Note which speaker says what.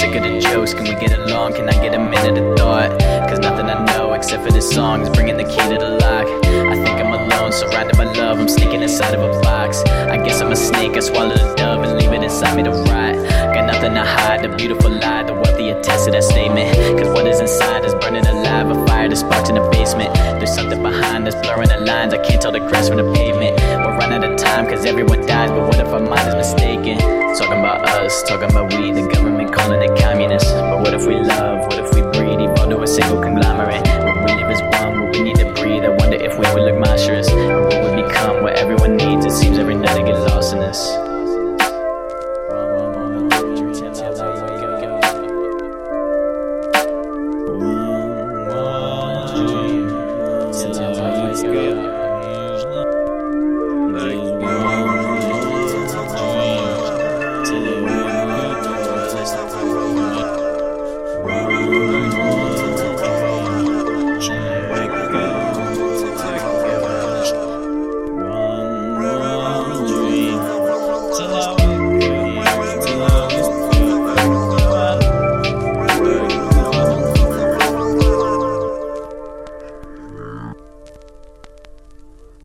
Speaker 1: sick of the jokes. Can we get along? Can I get a minute of thought? Cause nothing I know except for this song is bringing the key to the lock. I think I'm alone, surrounded by love. I'm sneaking inside of a box. I guess I'm a snake. I swallow the dove and leave it inside me to rot. Got nothing to hide. The beautiful lie, the wealthy attest to that statement. Cause what is inside is burning alive. A fire that sparks in the basement. There's something behind us, blurring the lines. I can't tell the grass from the pavement. We're running out of time, cause everyone dies. But what if our mind is mistaken? Talking about us, talking about we, the government calling it communist. But what if we love? What if we breed? Evolve to a single conglomerate. What we live is one, what we need to breathe. I wonder if we would look monstrous. Or what would become what everyone needs. It seems every night I get lost in this. Two,